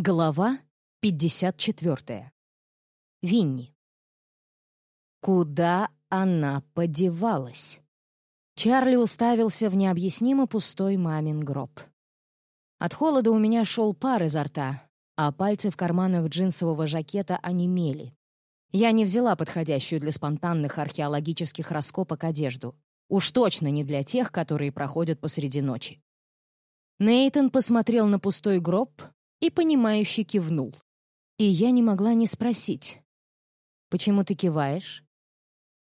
Глава 54. Винни. Куда она подевалась? Чарли уставился в необъяснимо пустой мамин гроб. От холода у меня шел пар изо рта, а пальцы в карманах джинсового жакета онемели. Я не взяла подходящую для спонтанных археологических раскопок одежду. Уж точно не для тех, которые проходят посреди ночи. Нейтон посмотрел на пустой гроб, и, понимающе кивнул. И я не могла не спросить. «Почему ты киваешь?»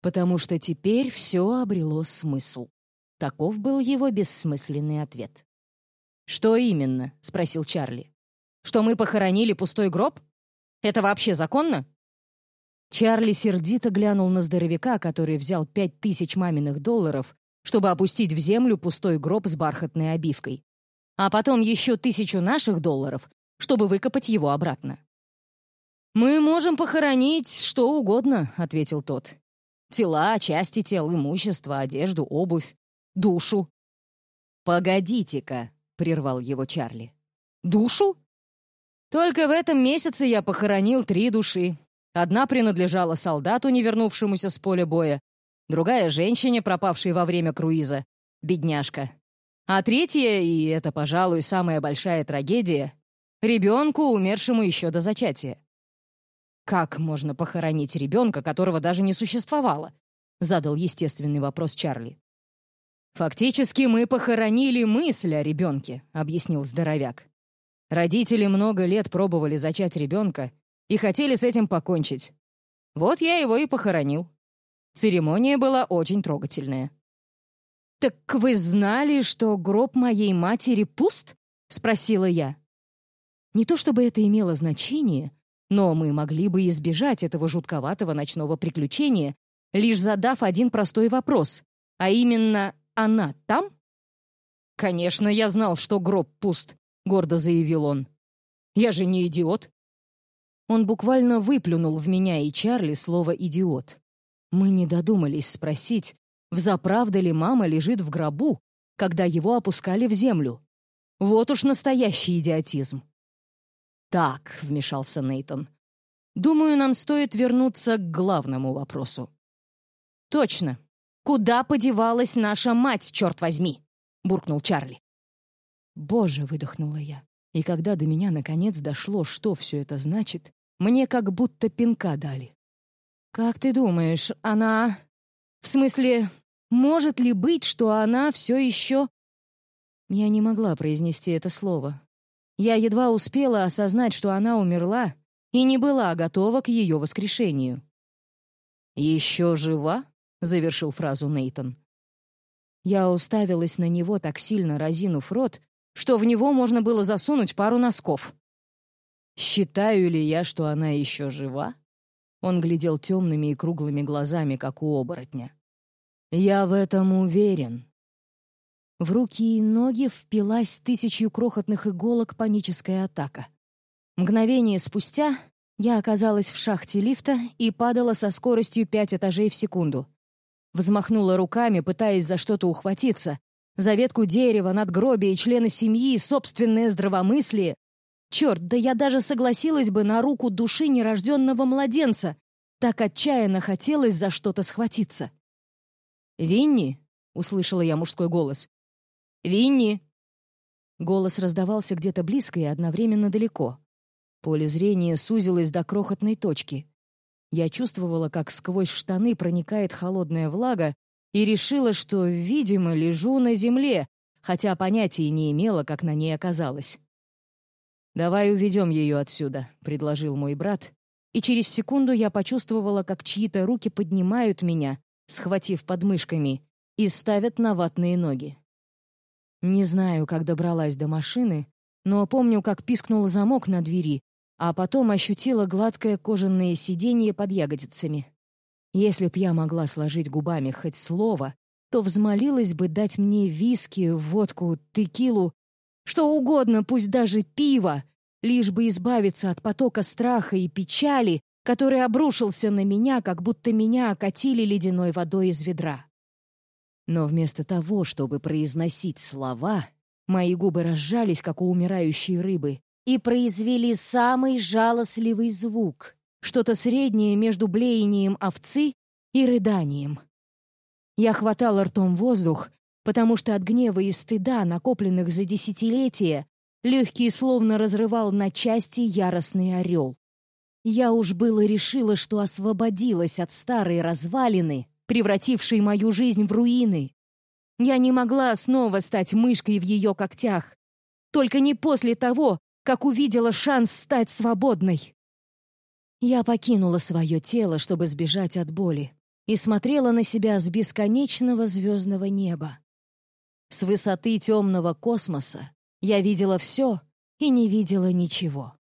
«Потому что теперь все обрело смысл». Таков был его бессмысленный ответ. «Что именно?» — спросил Чарли. «Что мы похоронили пустой гроб? Это вообще законно?» Чарли сердито глянул на здоровяка, который взял пять тысяч маминых долларов, чтобы опустить в землю пустой гроб с бархатной обивкой. А потом еще тысячу наших долларов, чтобы выкопать его обратно. «Мы можем похоронить что угодно», — ответил тот. «Тела, части тел, имущество, одежду, обувь, душу». «Погодите-ка», — прервал его Чарли. «Душу?» «Только в этом месяце я похоронил три души. Одна принадлежала солдату, не вернувшемуся с поля боя, другая — женщине, пропавшей во время круиза, бедняжка. А третья, и это, пожалуй, самая большая трагедия, Ребенку, умершему еще до зачатия. «Как можно похоронить ребенка, которого даже не существовало?» — задал естественный вопрос Чарли. «Фактически мы похоронили мысль о ребенке», — объяснил здоровяк. «Родители много лет пробовали зачать ребенка и хотели с этим покончить. Вот я его и похоронил. Церемония была очень трогательная». «Так вы знали, что гроб моей матери пуст?» — спросила я. Не то чтобы это имело значение, но мы могли бы избежать этого жутковатого ночного приключения, лишь задав один простой вопрос, а именно «Она там?» «Конечно, я знал, что гроб пуст», — гордо заявил он. «Я же не идиот». Он буквально выплюнул в меня и Чарли слово «идиот». Мы не додумались спросить, взаправда ли мама лежит в гробу, когда его опускали в землю. Вот уж настоящий идиотизм. «Так», — вмешался Нейтон. «Думаю, нам стоит вернуться к главному вопросу». «Точно. Куда подевалась наша мать, черт возьми?» — буркнул Чарли. «Боже!» — выдохнула я. И когда до меня наконец дошло, что все это значит, мне как будто пинка дали. «Как ты думаешь, она... В смысле, может ли быть, что она все еще...» Я не могла произнести это слово, я едва успела осознать, что она умерла, и не была готова к ее воскрешению. «Еще жива?» — завершил фразу Нейтон. Я уставилась на него так сильно, разинув рот, что в него можно было засунуть пару носков. «Считаю ли я, что она еще жива?» Он глядел темными и круглыми глазами, как у оборотня. «Я в этом уверен. В руки и ноги впилась тысячью крохотных иголок паническая атака. Мгновение спустя я оказалась в шахте лифта и падала со скоростью пять этажей в секунду. Взмахнула руками, пытаясь за что-то ухватиться. За ветку дерева, надгробие, члены семьи, собственное здравомыслие. Черт, да я даже согласилась бы на руку души нерожденного младенца. Так отчаянно хотелось за что-то схватиться. «Винни?» — услышала я мужской голос. «Винни!» Голос раздавался где-то близко и одновременно далеко. Поле зрения сузилось до крохотной точки. Я чувствовала, как сквозь штаны проникает холодная влага, и решила, что, видимо, лежу на земле, хотя понятия не имела, как на ней оказалось. «Давай уведем ее отсюда», — предложил мой брат, и через секунду я почувствовала, как чьи-то руки поднимают меня, схватив подмышками, и ставят на ватные ноги. Не знаю, как добралась до машины, но помню, как пискнул замок на двери, а потом ощутила гладкое кожаное сиденье под ягодицами. Если б я могла сложить губами хоть слово, то взмолилась бы дать мне виски, водку, текилу, что угодно, пусть даже пиво, лишь бы избавиться от потока страха и печали, который обрушился на меня, как будто меня окатили ледяной водой из ведра. Но вместо того, чтобы произносить слова, мои губы разжались, как у умирающей рыбы, и произвели самый жалостливый звук, что-то среднее между блеянием овцы и рыданием. Я хватала ртом воздух, потому что от гнева и стыда, накопленных за десятилетия, легкий словно разрывал на части яростный орел. Я уж было решила, что освободилась от старой развалины, превратившей мою жизнь в руины. Я не могла снова стать мышкой в ее когтях. Только не после того, как увидела шанс стать свободной. Я покинула свое тело, чтобы сбежать от боли, и смотрела на себя с бесконечного звездного неба. С высоты темного космоса я видела все и не видела ничего.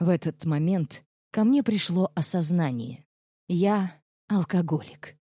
В этот момент ко мне пришло осознание. Я алкоголик.